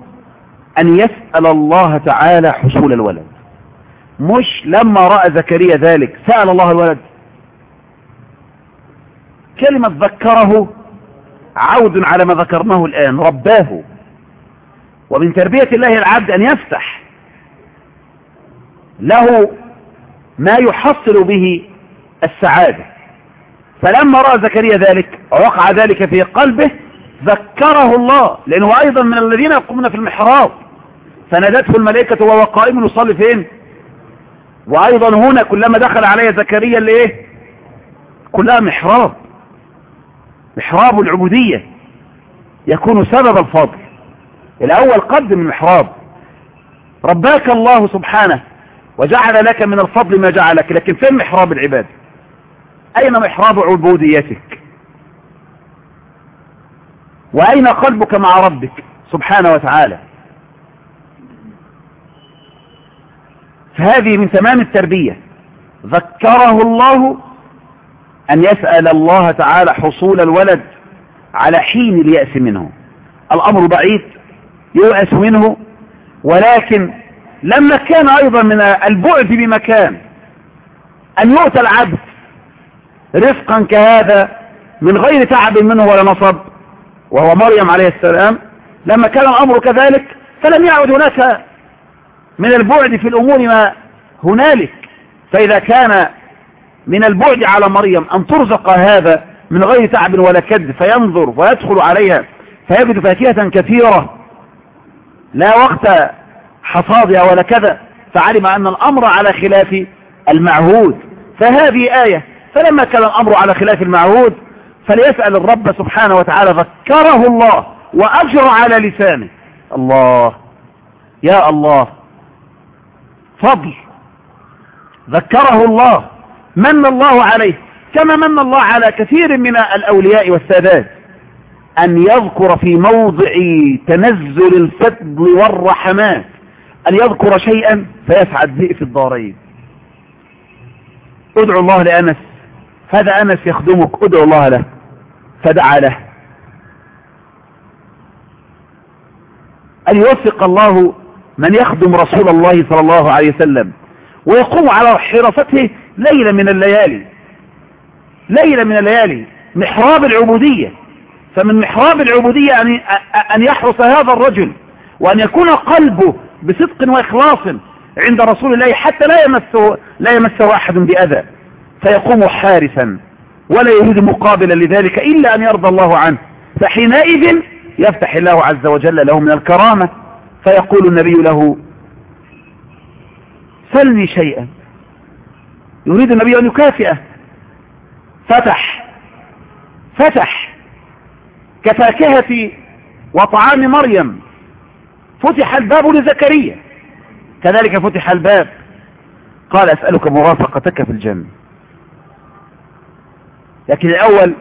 أن يسأل الله تعالى حصول الولد. مش لما رأى زكريا ذلك سأل الله الولد. كلمة ذكره عود على ما ذكرناه الآن رباه. ومن تربية الله العبد أن يفتح له ما يحصل به السعادة. فلما رأى زكريا ذلك وقع ذلك في قلبه ذكره الله لأنه أيضا من الذين يقومون في المحراب. فنادته الملائكة وهو قائم يصلي فين؟ وأيضا هنا كلما دخل عليه زكريا لإيه؟ كلها محراب. محراب العبودية. يكون سبب الفضل. الأول قدم المحراب رباك الله سبحانه وجعل لك من الفضل ما جعلك لكن فين محراب العباد؟ أين محراب عبوديتك؟ وأين قلبك مع ربك سبحانه وتعالى؟ فهذه من تمام التربية. ذكره الله أن يسأل الله تعالى حصول الولد على حين اليأس منه. الأمر بعيد يؤس منه ولكن لما كان أيضا من البعد بمكان أن يؤتى العبد رفقا كهذا من غير تعب منه ولا نصب وهو مريم عليه السلام لما كان الأمر كذلك فلم يعد هناك من البعد في الأمور ما هنالك. فإذا كان من البعد على مريم أن ترزق هذا من غير تعب ولا كد فينظر ويدخل عليها فيجد فاكهة كثيرة. لا وقت حصادها ولا كذا فعلم أن الأمر على خلاف المعهود. فهذه آية فلما كان الأمر على خلاف المعهود فليسأل الرب سبحانه وتعالى ذكره الله وأجر على لسانه. الله يا الله فضل. ذكره الله من الله عليه كما من الله على كثير من الأولياء والسادات. أن يذكر في موضع تنزل الفضل والرحمات. أن يذكر شيئا فيسعد به في الدارين. ادعو الله لأنس. هذا أنس يخدمك. ادعو الله له. فدعا له. أن يوفق الله من يخدم رسول الله صلى الله عليه وسلم. ويقوم على حراسته ليلة من الليالي. ليلة من الليالي. محراب العبودية. فمن محراب العبودية أن أن يحرس هذا الرجل وأن يكون قلبه بصدق وإخلاص عند رسول الله حتى لا يمسه لا يمسه أحد بأذى. فيقوم حارسا ولا يريد مقابلا لذلك إلا أن يرضى الله عنه. فحينئذ يفتح الله عز وجل له من الكرامة. فيقول النبي له سلني شيئا. يريد النبي أن يكافئه. فتح فتح. كفاكهة وطعام مريم فتح الباب لزكريا. كذلك فتح الباب. قال أسألك مرافقتك في الجنة. لكن الأول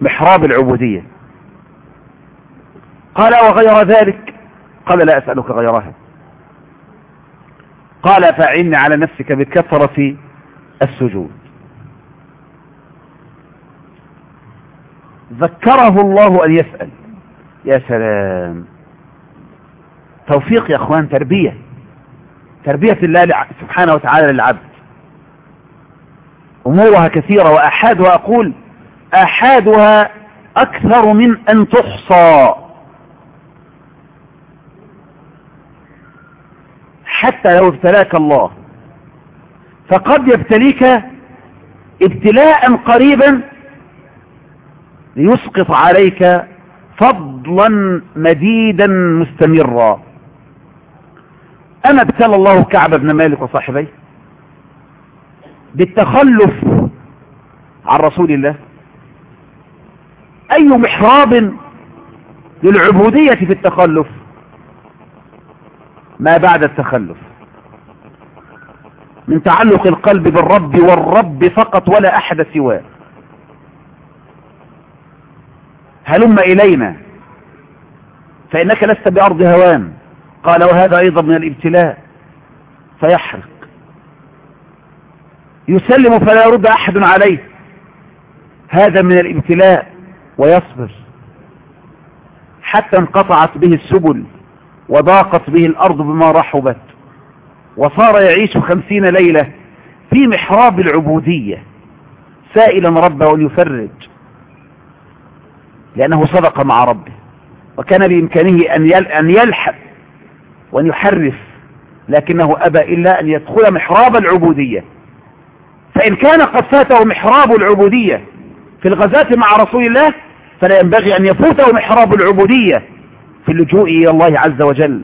محراب العبودية. قال وغير ذلك؟ قال لا أسألك غيرها. قال فعني على نفسك بكثرة السجود. ذكره الله أن يسأل. يا سلام. توفيق يا أخوان تربية. تربية الله سبحانه وتعالى للعبد. أمورها كثيرة وأحادها أقول أحادها أكثر من أن تحصى. حتى لو ابتلاك الله فقد يبتليك ابتلاء قريبا ليسقط عليك فضلا مديدا مستمرا. أما ابتلى الله كعب بن مالك وصاحبيه بالتخلف عن رسول الله. أي محراب للعبودية في التخلف؟ ما بعد التخلف. من تعلق القلب بالرب والرب فقط ولا أحد سواه. هلم إلينا. فإنك لست بأرض هوان. قال وهذا أيضا من الابتلاء. فيحرق. يسلم فلا يرد أحد عليه. هذا من الابتلاء ويصبر. حتى انقطعت به السبل وضاقت به الأرض بما رحبت. وصار يعيش خمسين ليلة في محراب العبودية. سائلا ربه أن يفرج لأنه صدق مع ربه. وكان بإمكانه أن يلحق وأن يحرف لكنه أبى إلا أن يدخل محراب العبودية. فإن كان قد فاته محراب العبودية في الغزاة مع رسول الله فلا ينبغي أن يفوته محراب العبودية في اللجوء إلى الله عز وجل.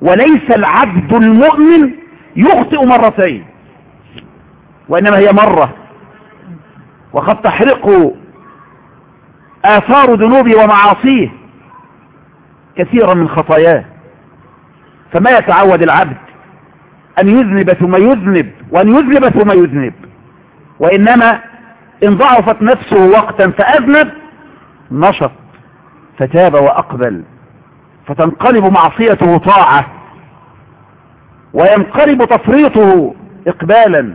وليس العبد المؤمن يخطئ مرتين وإنما هي مرة. وقد تحرق آثار ذنوبه ومعاصيه كثيرا من خطاياه. فما يتعود العبد أن يذنب ثم يذنب وأن يذنب ثم يذنب. وإنما إن ضعفت نفسه وقتا فأذنب نشط فتاب وأقبل فتنقلب معصيته طاعة وينقلب تفريطه إقبالا.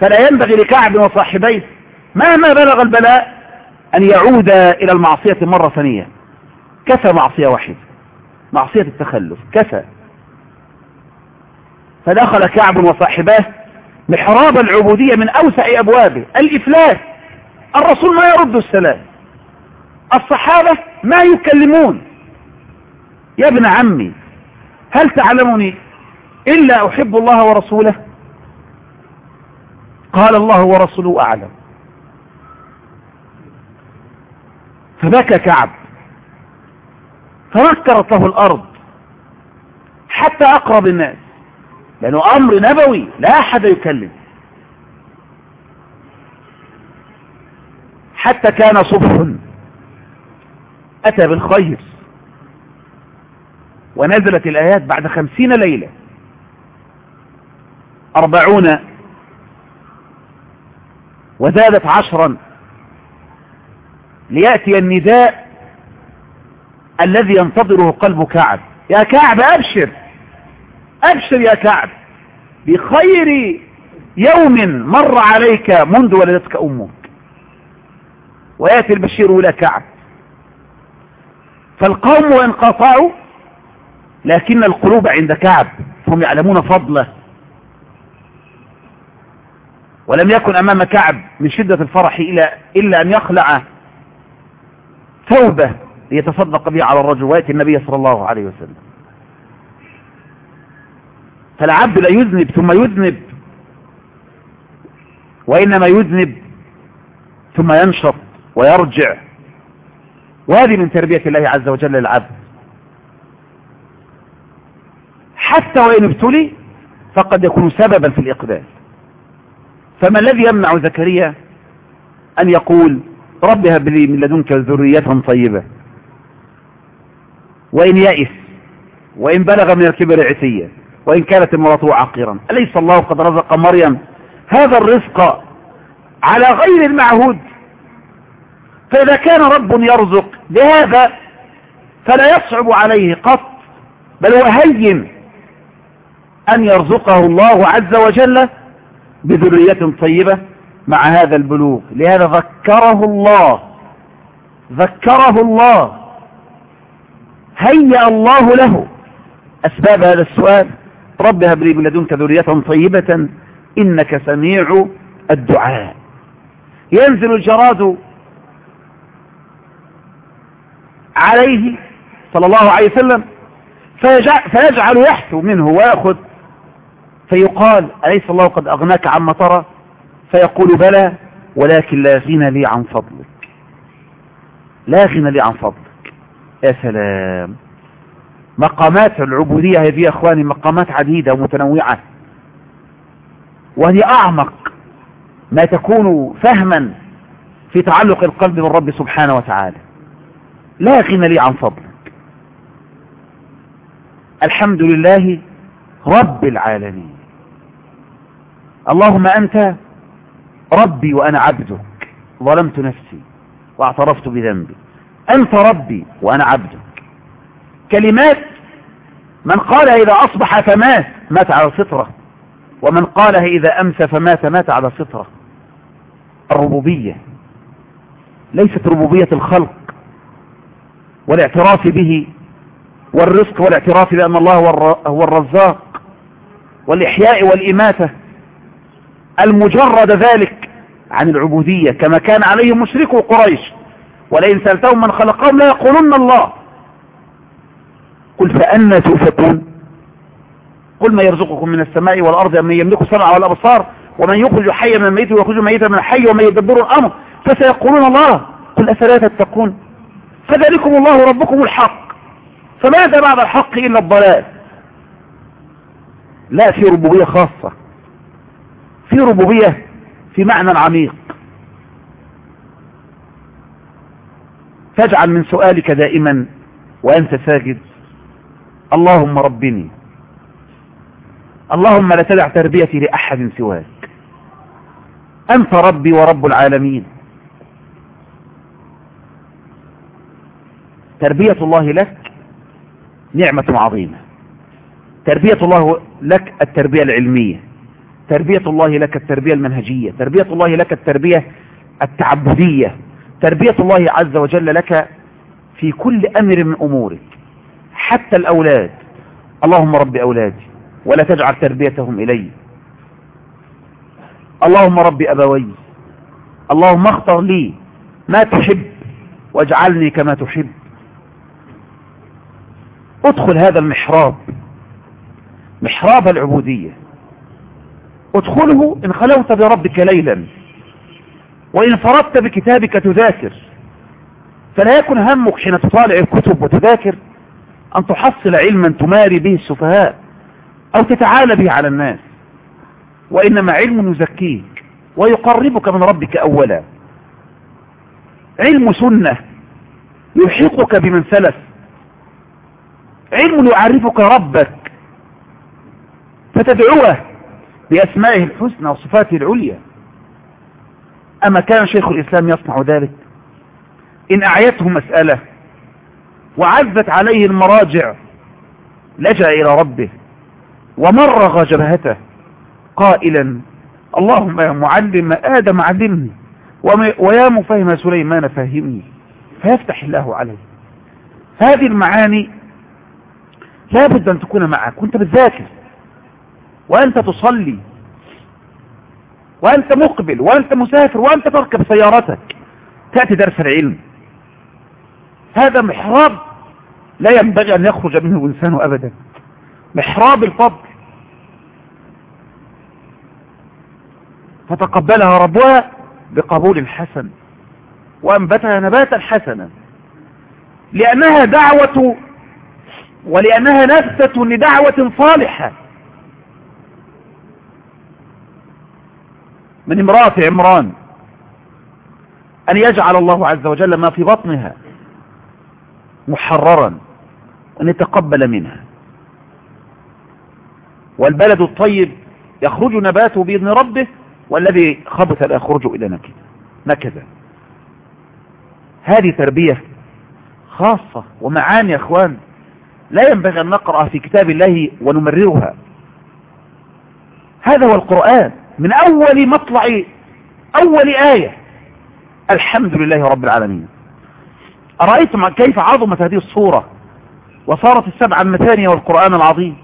فلا ينبغي لكعب وصاحبيه مهما بلغ البلاء أن يعود إلى المعصية مرة ثانية. كفى معصية واحدة معصية التخلف. كفى. فدخل كعب وصاحباه محراب العبودية من أوسع أبوابه. الإفلاس. الرسول ما يرد السلام. الصحابة ما يكلمون. يا ابن عمي هل تعلمني إلا أحب الله ورسوله؟ قال الله ورسوله أعلم. فبكى كعب. فنكرت له الأرض. حتى أقرب الناس. لأنه أمر نبوي. لا أحد يكلم. حتى كان صبح. أتى بالخير. ونزلت الآيات بعد خمسين ليلة. أربعون. وزادت عشرا. ليأتي النداء الذي ينتظره قلب كعب. يا كعب أبشر. أبشر يا كعب. بخير يوم مر عليك منذ ولدتك أمك. ويأتي البشير إلى كعب. فالقوم وإن قاطعوا لكن القلوب عند كعب. هم يعلمون فضله. ولم يكن أمام كعب من شدة الفرح إلا, إلا أن يخلع ثوبه ليتصدق به على الرجل ويأتي النبي صلى الله عليه وسلم. فالعبد لا يذنب ثم يذنب وإنما يذنب ثم ينشط ويرجع. وهذه من تربية الله عز وجل للعبد. حتى وإن ابتلي فقد يكون سببا في الإقبال. فما الذي يمنع زكريا أن يقول رب هب لي من لدنك ذرية طيبة. وإن يئس وإن بلغ من الكبر عتية وإن كانت امرأته عقيرا. أليس الله قد رزق مريم هذا الرزق على غير المعهود؟ فإذا كان رب يرزق بهذا فلا يصعب عليه قط بل هو هين أن يرزقه الله عز وجل بذرية طيبة. مع هذا البلوغ. لهذا ذكره الله. ذكره الله. هيأ الله له. أسباب هذا السؤال. رب هب لي من لدنك ذرية طيبة. إنك سميع الدعاء. ينزل الجراد عليه صلى الله عليه وسلم فيجعل يحثو منه ويأخذ. فيقال أليس الله قد أغناك عما ترى فيقول بلى ولكن لا غنى لي عن فضلك. لا غنى لي عن فضلك. يا سلام. مقامات العبودية هذه يا أخواني مقامات عديدة ومتنوعة وهي أعمق ما تكون فهما في تعلق القلب بالرب سبحانه وتعالى. لا غنى لي عن فضلك. الحمد لله رب العالمين. اللهم أنت ربي وأنا عبدك. ظلمت نفسي واعترفت بذنبي. أنت ربي وأنا عبدك. كلمات من قالها إذا أصبح فمات مات على الفطرة. ومن قالها إذا أمسى فمات مات على الفطرة. الربوبية. ليست ربوبية الخلق والاعتراف به والرزق والاعتراف بأن الله هو الرزاق والإحياء والإماتة. المجرد ذلك عن العبودية كما كان عليه مشركو قريش ولئن سألتهم من خلقهم لا يقولون الله قل فأنا توفقون قل ما يرزقكم من السماء والأرض من يملك السمع والأبصار ومن يخرج حيا من الميت ويخرج ميتا من الحي ومن يدبر الأمر فسيقولون الله قل أفلا تتقون فذلكم الله ربكم الحق فماذا بعد الحق إلا الضلال لا في ربوبية خاصة في ربوبية في معنى عميق. فاجعل من سؤالك دائما وأنت ساجد اللهم ربني. اللهم لا تدع تربيتي لأحد سواك. أنت ربي ورب العالمين. تربية الله لك نعمة عظيمة. تربية الله لك التربية العلمية. تربية الله لك التربية المنهجية تربية الله لك التربية التعبدية تربية الله عز وجل لك في كل أمر من أمورك حتى الأولاد. اللهم رب أولادي ولا تجعل تربيتهم إلي. اللهم رب أبوي اللهم اختر لي ما تحب واجعلني كما تحب. ادخل هذا المحراب محراب العبودية. ادخله إن خلوت بربك ليلا وإن فرطت بكتابك تذاكر. فلا يكن همك حين تطالع الكتب وتذاكر أن تحصل علما تماري به السفهاء أو تتعالى به على الناس وإنما علم يزكيك ويقربك من ربك اولا. علم سنة يلحقك بمن سلف علم يعرفك ربك فتدعوه بأسمائه الحسنى وصفاته العليا. أما كان شيخ الإسلام يصنع ذلك؟ إن أعيته مسألة وعزت عليه المراجع لجأ إلى ربه ومرغ جبهته قائلا اللهم يا معلم آدم علمني ويا مفهم سليمان فهمني. فيفتح الله عليه. هذه المعاني لا بد أن تكون معك. وانت بتذاكر وأنت تصلي وأنت مقبل وأنت مسافر وأنت تركب سيارتك تأتي درس العلم. هذا محراب لا ينبغي أن يخرج منه الإنسان أبدا. محراب الفضل. فتقبلها ربها بقبول حسن وأنبتها نباتا حسنا. لأنها دعوة ولأنها نفسة لدعوة صالحة. من امرأة عمران أن يجعل الله عز وجل ما في بطنها محررا وأن يتقبل منها. والبلد الطيب يخرج نباته بإذن ربه والذي خبث لا يخرج إلى نكد نكذا هذه تربية خاصة ومعاني يا أخوان لا ينبغي أن نقرأ في كتاب الله ونمررها. هذا هو القرآن. من أول مطلع أول آية. الحمد لله رب العالمين. أرأيتم كيف عظمت هذه الصورة وصارت السبع المثانية والقرآن العظيم؟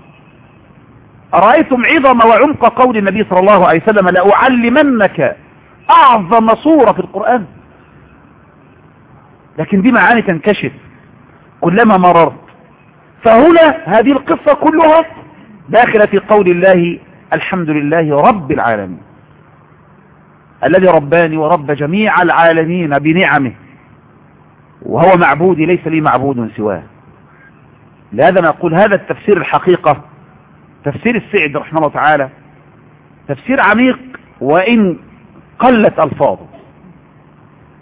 أرأيتم عظم وعمق قول النبي صلى الله عليه وسلم لأعلمنك أعظم صورة في القرآن. لكن دي معاني تنكشف كلما مررت فهنا هذه القصة كلها داخلة في قول الله الحمد لله رب العالمين. الذي رباني ورب جميع العالمين بنعمه. وهو معبودي ليس لي معبود سواه. لهذا نقول هذا التفسير الحقيقة تفسير السعد رحمه الله تعالى تفسير عميق وإن قلت ألفاظه.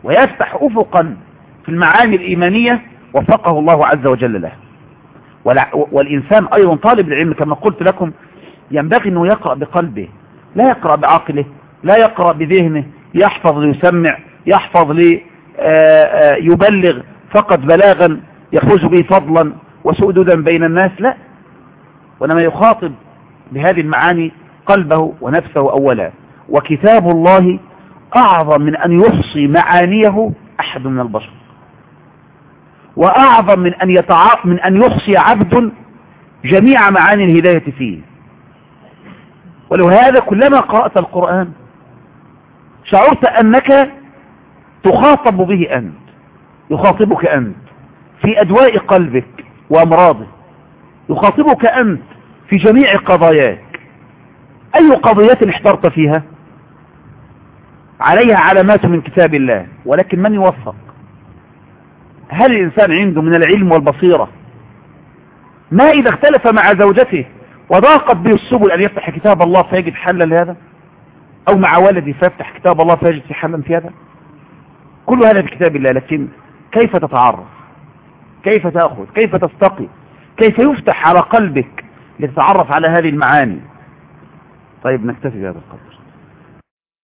ويفتح أفقا في المعاني الإيمانية وفقه الله عز وجل له. والإنسان أيضا طالب العلم كما قلت لكم ينبغي أنه يقرأ بقلبه لا يقرأ بعقله لا يقرأ بذهنه يحفظ ليسمع يحفظ ليبلغ فقط بلاغا يفوز به فضلا وسؤددا بين الناس لا. وإنما يخاطب بهذه المعاني قلبه ونفسه أولا. وكتاب الله أعظم من أن يحصي معانيه أحد من البشر. وأعظم من أن, يتع... من أن يحصي عبد جميع معاني الهداية فيه. ولهذا كلما قرأت القرآن شعرت أنك تخاطب به أنت يخاطبك أنت في أدواء قلبك وأمراضك يخاطبك أنت في جميع قضاياك. أي قضية احترت فيها؟ عليها علامات من كتاب الله ولكن من يوفق؟ هل الإنسان عنده من العلم والبصيرة؟ ما إذا اختلف مع زوجته وضاقت به السبل أن يفتح كتاب الله فيجد حلا لهذا؟ أو مع ولدي فيفتح كتاب الله فيجد في حلا في هذا؟ كل هذا في كتاب الله لكن كيف تتعرف؟ كيف تأخذ؟ كيف تستقي؟ كيف يفتح على قلبك لتتعرف على هذه المعاني؟ طيب نكتفي بهذا القدر.